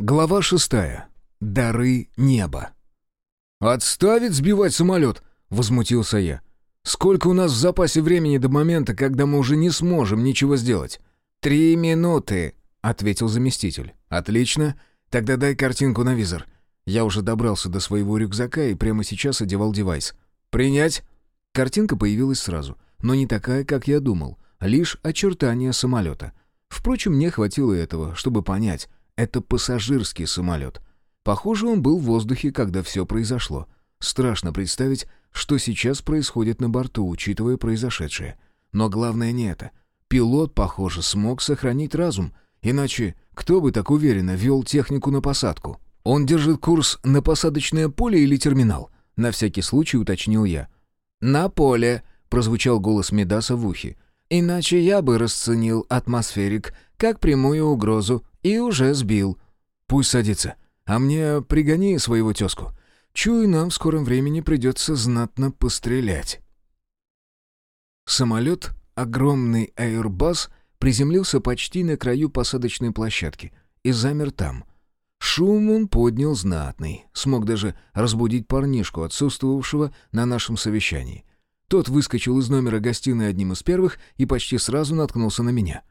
Глава шестая. Дары неба. «Отставить сбивать самолет!» — возмутился я. «Сколько у нас в запасе времени до момента, когда мы уже не сможем ничего сделать?» «Три минуты», — ответил заместитель. «Отлично. Тогда дай картинку на визор». Я уже добрался до своего рюкзака и прямо сейчас одевал девайс. «Принять?» Картинка появилась сразу, но не такая, как я думал. Лишь очертания самолета. Впрочем, мне хватило этого, чтобы понять. Это пассажирский самолет. Похоже, он был в воздухе, когда все произошло. Страшно представить, что сейчас происходит на борту, учитывая произошедшее. Но главное не это. Пилот, похоже, смог сохранить разум. Иначе кто бы так уверенно вел технику на посадку? Он держит курс на посадочное поле или терминал? На всякий случай уточнил я. «На поле», — прозвучал голос Медаса в ухе. «Иначе я бы расценил атмосферик как прямую угрозу и уже сбил. Пусть садится. А мне пригони своего тезку. Чую, нам в скором времени придется знатно пострелять. Самолет, огромный Airbus, приземлился почти на краю посадочной площадки и замер там. Шум он поднял знатный, смог даже разбудить парнишку, отсутствовавшего на нашем совещании. Тот выскочил из номера гостиной одним из первых и почти сразу наткнулся на меня.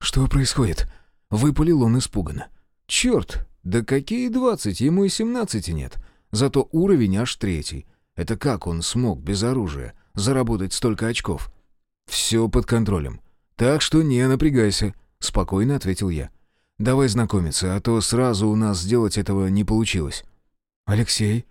«Что происходит?» Выпалил он испуганно. «Черт, да какие двадцать, ему и семнадцати нет. Зато уровень аж третий. Это как он смог без оружия заработать столько очков?» «Все под контролем. Так что не напрягайся», — спокойно ответил я. «Давай знакомиться, а то сразу у нас сделать этого не получилось». «Алексей?»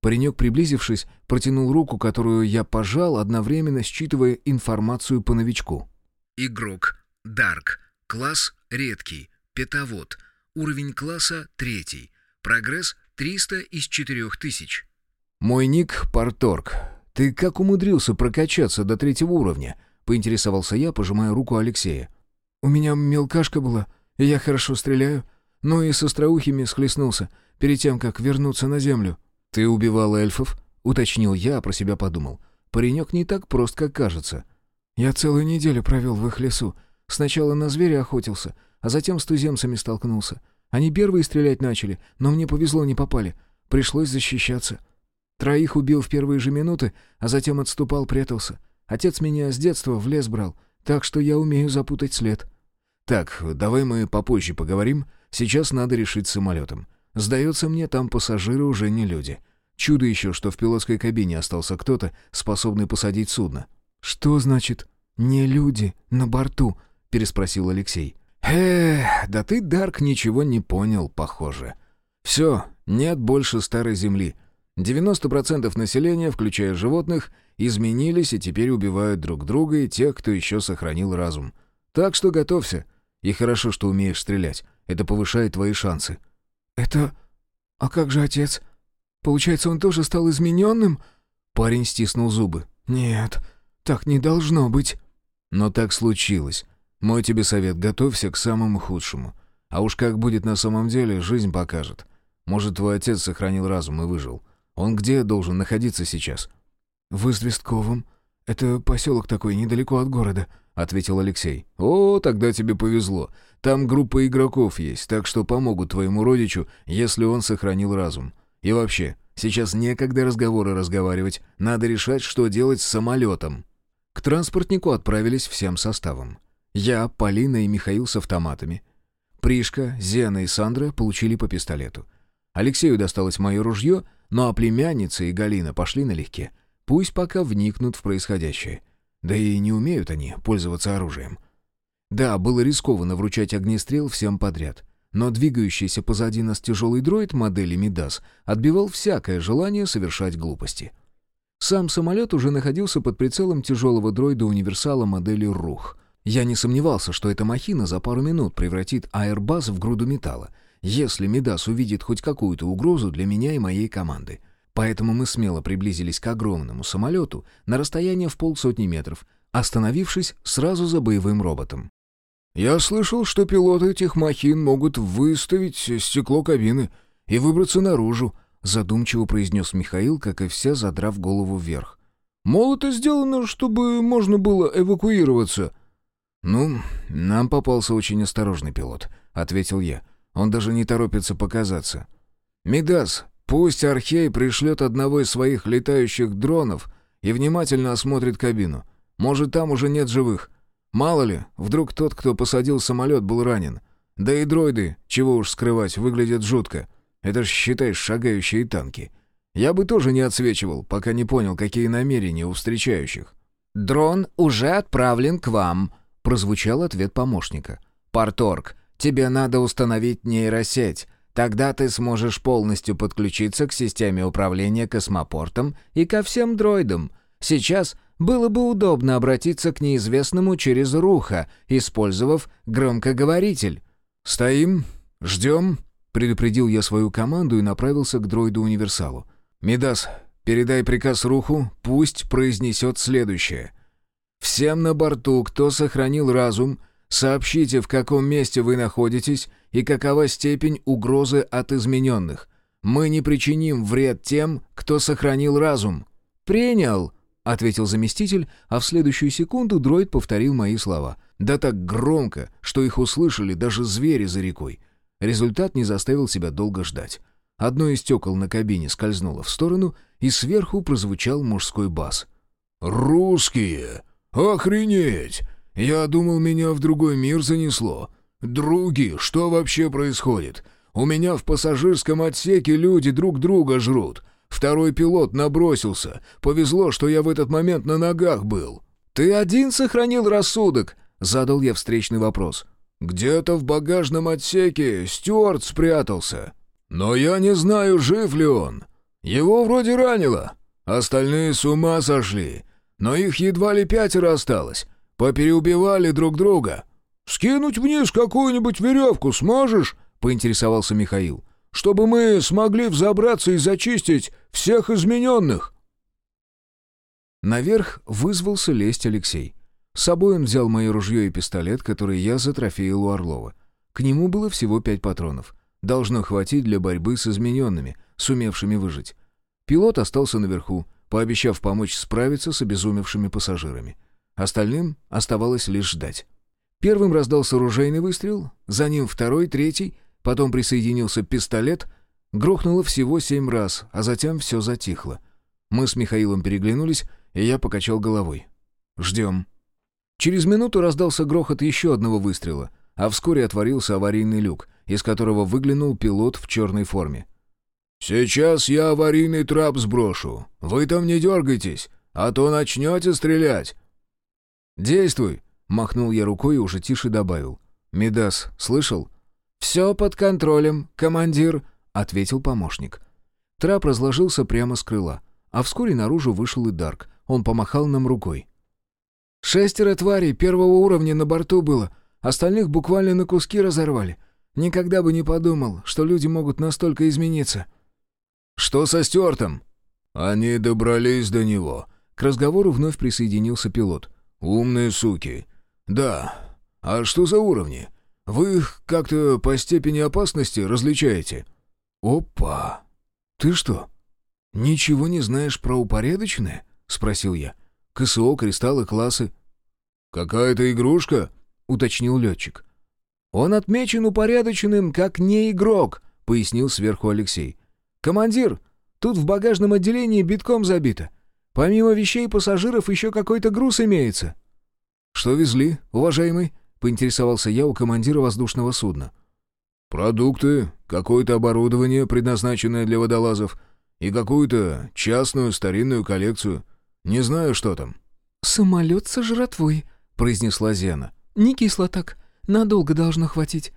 Паренек, приблизившись, протянул руку, которую я пожал, одновременно считывая информацию по новичку. «Игрок. Дарк. Класс редкий, пятовод. Уровень класса третий. Прогресс 300 из 4000. «Мой ник — Парторг. Ты как умудрился прокачаться до третьего уровня?» — поинтересовался я, пожимая руку Алексея. «У меня мелкашка была, и я хорошо стреляю. Ну и со остроухими схлестнулся, перед тем, как вернуться на землю». «Ты убивал эльфов?» — уточнил я, а про себя подумал. «Паренек не так прост, как кажется». «Я целую неделю провел в их лесу. Сначала на зверя охотился, а затем с туземцами столкнулся. Они первые стрелять начали, но мне повезло, не попали. Пришлось защищаться. Троих убил в первые же минуты, а затем отступал, прятался. Отец меня с детства в лес брал, так что я умею запутать след. «Так, давай мы попозже поговорим. Сейчас надо решить с самолетом. Сдается мне, там пассажиры уже не люди. Чудо еще, что в пилотской кабине остался кто-то, способный посадить судно». «Что значит «не люди на борту»?» Переспросил Алексей. «Эх, да ты, Дарк, ничего не понял, похоже. Все, нет больше старой земли. 90% населения, включая животных, изменились и теперь убивают друг друга и тех, кто еще сохранил разум. Так что готовься. И хорошо, что умеешь стрелять. Это повышает твои шансы». «Это... А как же отец? Получается, он тоже стал измененным?» Парень стиснул зубы. «Нет, так не должно быть». «Но так случилось. Мой тебе совет — готовься к самому худшему. А уж как будет на самом деле, жизнь покажет. Может, твой отец сохранил разум и выжил. Он где должен находиться сейчас?» «В Известковом. Это поселок такой, недалеко от города», — ответил Алексей. «О, тогда тебе повезло. Там группа игроков есть, так что помогут твоему родичу, если он сохранил разум. И вообще, сейчас некогда разговоры разговаривать, надо решать, что делать с самолетом». К транспортнику отправились всем составом. Я, Полина и Михаил с автоматами. Пришка, Зена и Сандра получили по пистолету. Алексею досталось мое ружье, ну а племянница и Галина пошли налегке. Пусть пока вникнут в происходящее. Да и не умеют они пользоваться оружием. Да, было рискованно вручать огнестрел всем подряд. Но двигающийся позади нас тяжелый дроид модели Мидас отбивал всякое желание совершать глупости. Сам самолет уже находился под прицелом тяжелого дроида-универсала модели «Рух», я не сомневался, что эта махина за пару минут превратит Airbus в груду металла, если Медас увидит хоть какую-то угрозу для меня и моей команды. Поэтому мы смело приблизились к огромному самолету на расстояние в полсотни метров, остановившись сразу за боевым роботом. «Я слышал, что пилоты этих махин могут выставить стекло кабины и выбраться наружу», задумчиво произнес Михаил, как и все, задрав голову вверх. «Мол, это сделано, чтобы можно было эвакуироваться». «Ну, нам попался очень осторожный пилот», — ответил я. Он даже не торопится показаться. «Мидас, пусть Архей пришлет одного из своих летающих дронов и внимательно осмотрит кабину. Может, там уже нет живых. Мало ли, вдруг тот, кто посадил самолет, был ранен. Да и дроиды, чего уж скрывать, выглядят жутко. Это ж, считай, шагающие танки. Я бы тоже не отсвечивал, пока не понял, какие намерения у встречающих». «Дрон уже отправлен к вам», — прозвучал ответ помощника. «Парторг, тебе надо установить нейросеть. Тогда ты сможешь полностью подключиться к системе управления космопортом и ко всем дроидам. Сейчас было бы удобно обратиться к неизвестному через Руха, использовав громкоговоритель». «Стоим, ждем», — предупредил я свою команду и направился к дроиду-универсалу. «Мидас, передай приказ Руху, пусть произнесет следующее. Всем на борту, кто сохранил разум, сообщите, в каком месте вы находитесь и какова степень угрозы от измененных. Мы не причиним вред тем, кто сохранил разум». «Принял», — ответил заместитель, а в следующую секунду дроид повторил мои слова. Да так громко, что их услышали даже звери за рекой. Результат не заставил себя долго ждать. Одно из стекол на кабине скользнуло в сторону, и сверху прозвучал мужской бас. «Русские! Охренеть! Я думал, меня в другой мир занесло. Други, что вообще происходит? У меня в пассажирском отсеке люди друг друга жрут. Второй пилот набросился. Повезло, что я в этот момент на ногах был». «Ты один сохранил рассудок?» — задал я встречный вопрос. «Где-то в багажном отсеке Стюарт спрятался». Но я не знаю, жив ли он. Его вроде ранило. Остальные с ума сошли. Но их едва ли пятеро осталось. Попереубивали друг друга. «Скинуть вниз какую-нибудь веревку сможешь?» — поинтересовался Михаил. «Чтобы мы смогли взобраться и зачистить всех измененных». Наверх вызвался лезть Алексей. С собой он взял мое ружье и пистолет, который я затрофеил у Орлова. К нему было всего пять патронов — Должно хватить для борьбы с измененными, сумевшими выжить. Пилот остался наверху, пообещав помочь справиться с обезумевшими пассажирами. Остальным оставалось лишь ждать. Первым раздался ружейный выстрел, за ним второй, третий, потом присоединился пистолет. Грохнуло всего семь раз, а затем все затихло. Мы с Михаилом переглянулись, и я покачал головой. «Ждем». Через минуту раздался грохот еще одного выстрела, а вскоре отворился аварийный люк, из которого выглянул пилот в черной форме. «Сейчас я аварийный трап сброшу. Вы там не дергайтесь, а то начнете стрелять». «Действуй!» — махнул я рукой и уже тише добавил. «Медас, слышал?» «Все под контролем, командир», — ответил помощник. Трап разложился прямо с крыла, а вскоре наружу вышел и Дарк. Он помахал нам рукой. «Шестеро тварей первого уровня на борту было, остальных буквально на куски разорвали. Никогда бы не подумал, что люди могут настолько измениться». «Что со Стюартом?» «Они добрались до него». К разговору вновь присоединился пилот. «Умные суки. Да. А что за уровни? Вы их как-то по степени опасности различаете?» «Опа! Ты что, ничего не знаешь про упорядоченное?» — спросил я. «КСО, кристаллы, классы». «Какая-то игрушка?» — уточнил летчик. «Он отмечен упорядоченным, как не игрок», — пояснил сверху Алексей. «Командир, тут в багажном отделении битком забито. Помимо вещей пассажиров еще какой-то груз имеется». «Что везли, уважаемый?» — поинтересовался я у командира воздушного судна. «Продукты, какое-то оборудование, предназначенное для водолазов, и какую-то частную старинную коллекцию. Не знаю, что там». «Самолет со жратвой», — произнесла Зена. «Не кисло так. Надолго должно хватить.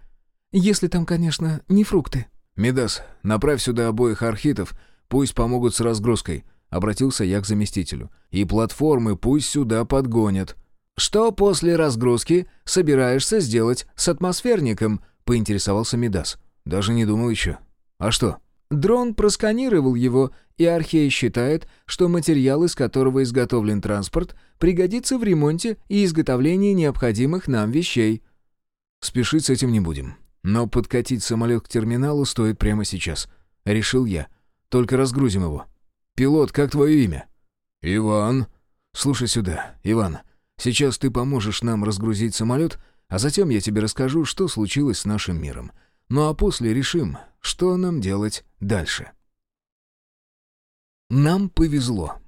Если там, конечно, не фрукты». «Медас, направь сюда обоих архитов, пусть помогут с разгрузкой», — обратился я к заместителю. «И платформы пусть сюда подгонят». «Что после разгрузки собираешься сделать с атмосферником?» — поинтересовался Медас. «Даже не думал еще. А что?» Дрон просканировал его, и Архей считает, что материал, из которого изготовлен транспорт, пригодится в ремонте и изготовлении необходимых нам вещей. Спешить с этим не будем. Но подкатить самолет к терминалу стоит прямо сейчас. Решил я. Только разгрузим его. Пилот, как твое имя? Иван. Слушай сюда, Иван. Сейчас ты поможешь нам разгрузить самолет, а затем я тебе расскажу, что случилось с нашим миром. Ну а после решим, что нам делать дальше. Нам повезло.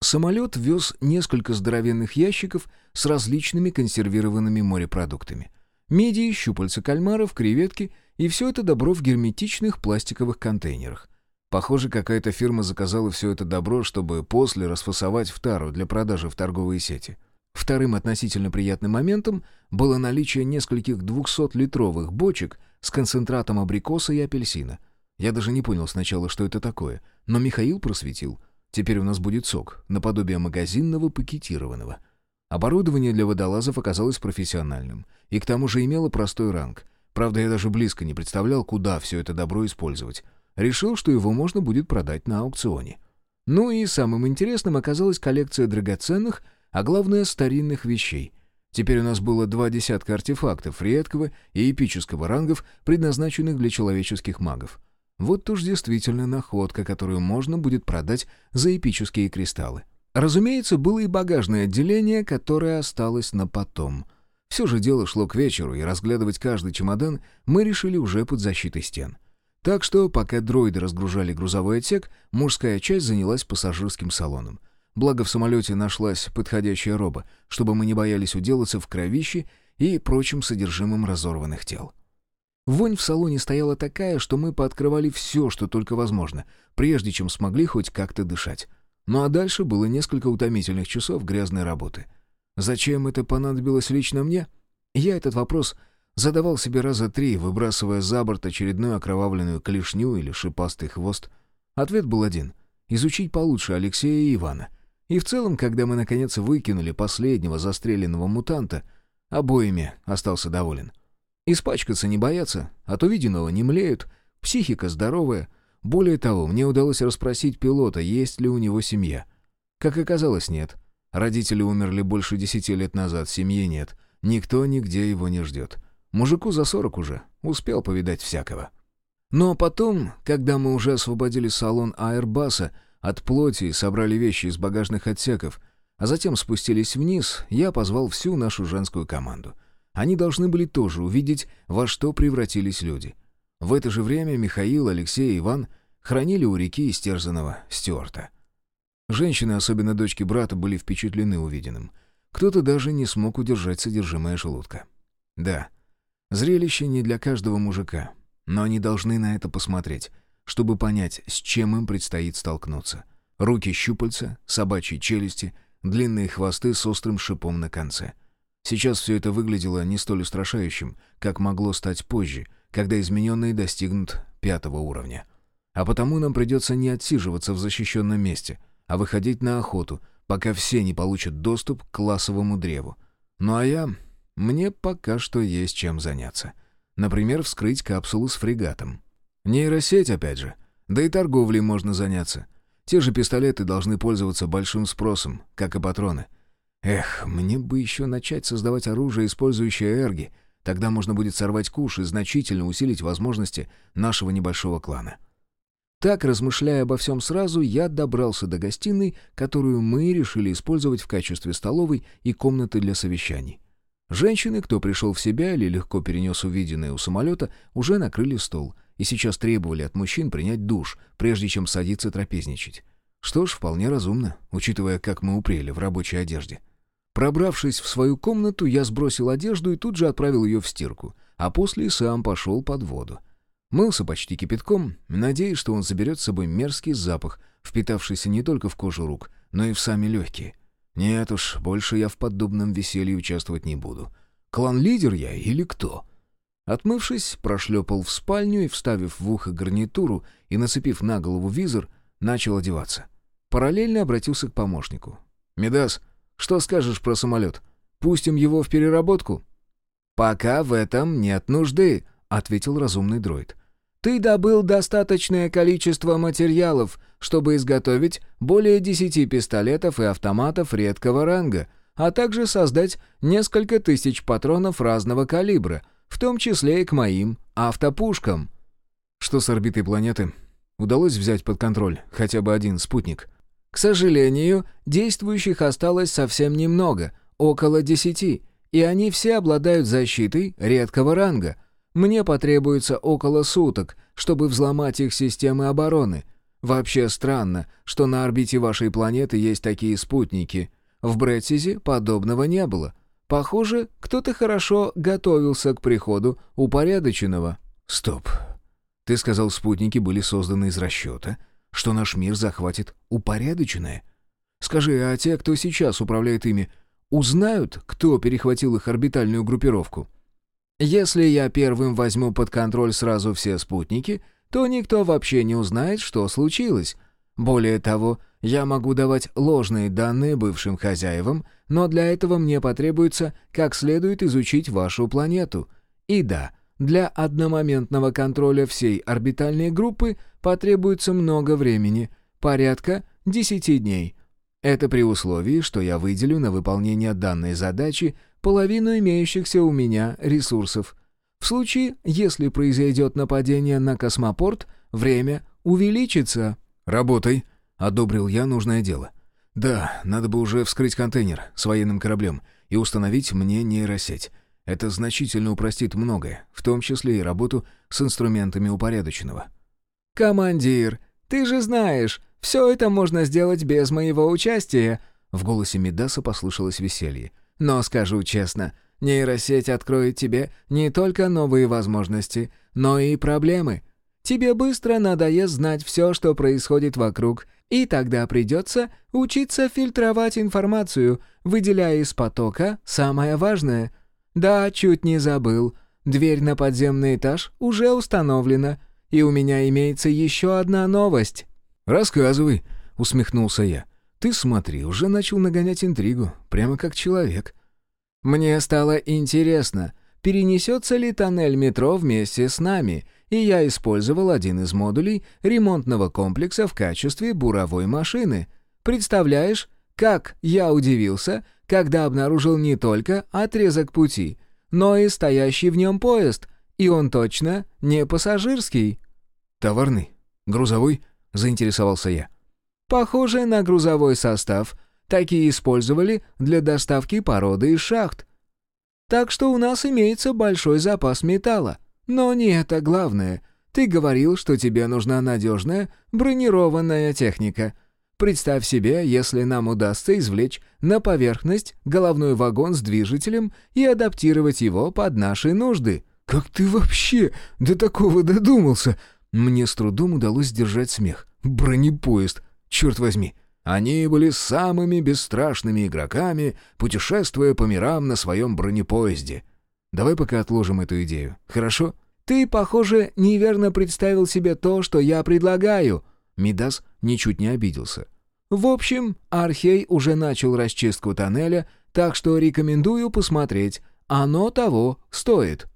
Самолет вез несколько здоровенных ящиков с различными консервированными морепродуктами. Мидии, щупальца кальмаров, креветки и все это добро в герметичных пластиковых контейнерах. Похоже, какая-то фирма заказала все это добро, чтобы после расфасовать в тару для продажи в торговые сети. Вторым относительно приятным моментом было наличие нескольких 200-литровых бочек с концентратом абрикоса и апельсина. Я даже не понял сначала, что это такое, но Михаил просветил. Теперь у нас будет сок, наподобие магазинного пакетированного. Оборудование для водолазов оказалось профессиональным и к тому же имело простой ранг. Правда, я даже близко не представлял, куда все это добро использовать. Решил, что его можно будет продать на аукционе. Ну и самым интересным оказалась коллекция драгоценных а главное старинных вещей. Теперь у нас было два десятка артефактов редкого и эпического рангов, предназначенных для человеческих магов. Вот уж действительно находка, которую можно будет продать за эпические кристаллы. Разумеется, было и багажное отделение, которое осталось на потом. Все же дело шло к вечеру, и разглядывать каждый чемодан мы решили уже под защитой стен. Так что, пока дроиды разгружали грузовой отсек, мужская часть занялась пассажирским салоном — Благо в самолете нашлась подходящая роба, чтобы мы не боялись уделаться в кровище и прочим содержимым разорванных тел. Вонь в салоне стояла такая, что мы пооткрывали все, что только возможно, прежде чем смогли хоть как-то дышать. Ну а дальше было несколько утомительных часов грязной работы. Зачем это понадобилось лично мне? Я этот вопрос задавал себе раза три, выбрасывая за борт очередную окровавленную клешню или шипастый хвост. Ответ был один — изучить получше Алексея и Ивана — и в целом, когда мы наконец выкинули последнего застреленного мутанта, обоими остался доволен. Испачкаться не боятся, от увиденного не млеют, психика здоровая. Более того, мне удалось расспросить пилота, есть ли у него семья. Как оказалось, нет. Родители умерли больше десяти лет назад, семьи нет. Никто нигде его не ждет. Мужику за сорок уже, успел повидать всякого. Но потом, когда мы уже освободили салон Аэрбаса, от плоти собрали вещи из багажных отсеков, а затем спустились вниз, я позвал всю нашу женскую команду. Они должны были тоже увидеть, во что превратились люди. В это же время Михаил, Алексей и Иван хранили у реки истерзанного Стюарта. Женщины, особенно дочки брата, были впечатлены увиденным. Кто-то даже не смог удержать содержимое желудка. Да, зрелище не для каждого мужика, но они должны на это посмотреть — чтобы понять, с чем им предстоит столкнуться. Руки-щупальца, собачьи челюсти, длинные хвосты с острым шипом на конце. Сейчас все это выглядело не столь устрашающим, как могло стать позже, когда измененные достигнут пятого уровня. А потому нам придется не отсиживаться в защищенном месте, а выходить на охоту, пока все не получат доступ к классовому древу. Ну а я... Мне пока что есть чем заняться. Например, вскрыть капсулу с фрегатом. Нейросеть, опять же. Да и торговлей можно заняться. Те же пистолеты должны пользоваться большим спросом, как и патроны. Эх, мне бы еще начать создавать оружие, использующее эрги. Тогда можно будет сорвать куш и значительно усилить возможности нашего небольшого клана. Так, размышляя обо всем сразу, я добрался до гостиной, которую мы решили использовать в качестве столовой и комнаты для совещаний. Женщины, кто пришел в себя или легко перенес увиденное у самолета, уже накрыли стол — и сейчас требовали от мужчин принять душ, прежде чем садиться трапезничать. Что ж, вполне разумно, учитывая, как мы упрели в рабочей одежде. Пробравшись в свою комнату, я сбросил одежду и тут же отправил ее в стирку, а после сам пошел под воду. Мылся почти кипятком, надеясь, что он заберет с собой мерзкий запах, впитавшийся не только в кожу рук, но и в сами легкие. Нет уж, больше я в подобном веселье участвовать не буду. Клан-лидер я или кто?» Отмывшись, прошлепал в спальню и, вставив в ухо гарнитуру и нацепив на голову визор, начал одеваться. Параллельно обратился к помощнику. «Медас, что скажешь про самолет? Пустим его в переработку?» «Пока в этом нет нужды», — ответил разумный дроид. «Ты добыл достаточное количество материалов, чтобы изготовить более десяти пистолетов и автоматов редкого ранга, а также создать несколько тысяч патронов разного калибра — в том числе и к моим автопушкам. Что с орбитой планеты? Удалось взять под контроль хотя бы один спутник? К сожалению, действующих осталось совсем немного, около десяти, и они все обладают защитой редкого ранга. Мне потребуется около суток, чтобы взломать их системы обороны. Вообще странно, что на орбите вашей планеты есть такие спутники. В Брэдсизе подобного не было. Похоже, кто-то хорошо готовился к приходу упорядоченного. Стоп. Ты сказал, спутники были созданы из расчета, что наш мир захватит упорядоченное? Скажи, а те, кто сейчас управляет ими, узнают, кто перехватил их орбитальную группировку? Если я первым возьму под контроль сразу все спутники, то никто вообще не узнает, что случилось. Более того, я могу давать ложные данные бывшим хозяевам, но для этого мне потребуется как следует изучить вашу планету. И да, для одномоментного контроля всей орбитальной группы потребуется много времени, порядка 10 дней. Это при условии, что я выделю на выполнение данной задачи половину имеющихся у меня ресурсов. В случае, если произойдет нападение на космопорт, время увеличится. «Работай», — одобрил я нужное дело. «Да, надо бы уже вскрыть контейнер с военным кораблем и установить мне нейросеть. Это значительно упростит многое, в том числе и работу с инструментами упорядоченного». «Командир, ты же знаешь, все это можно сделать без моего участия», в голосе Медаса послышалось веселье. «Но скажу честно, нейросеть откроет тебе не только новые возможности, но и проблемы. Тебе быстро надоест знать все, что происходит вокруг, и тогда придется учиться фильтровать информацию, выделяя из потока самое важное — «Да, чуть не забыл. Дверь на подземный этаж уже установлена, и у меня имеется еще одна новость». «Рассказывай», — усмехнулся я. «Ты смотри, уже начал нагонять интригу, прямо как человек». «Мне стало интересно, перенесется ли тоннель метро вместе с нами, и я использовал один из модулей ремонтного комплекса в качестве буровой машины. Представляешь, как я удивился, когда обнаружил не только отрезок пути, но и стоящий в нем поезд, и он точно не пассажирский. «Товарный? Грузовой?» — заинтересовался я. «Похоже на грузовой состав. Такие использовали для доставки породы из шахт. Так что у нас имеется большой запас металла. Но не это главное. Ты говорил, что тебе нужна надежная бронированная техника. Представь себе, если нам удастся извлечь на поверхность головной вагон с движителем и адаптировать его под наши нужды». «Как ты вообще до такого додумался?» Мне с трудом удалось сдержать смех. «Бронепоезд, черт возьми!» Они были самыми бесстрашными игроками, путешествуя по мирам на своем бронепоезде. Давай пока отложим эту идею, хорошо? Ты, похоже, неверно представил себе то, что я предлагаю. Мидас ничуть не обиделся. В общем, Архей уже начал расчистку тоннеля, так что рекомендую посмотреть. Оно того стоит.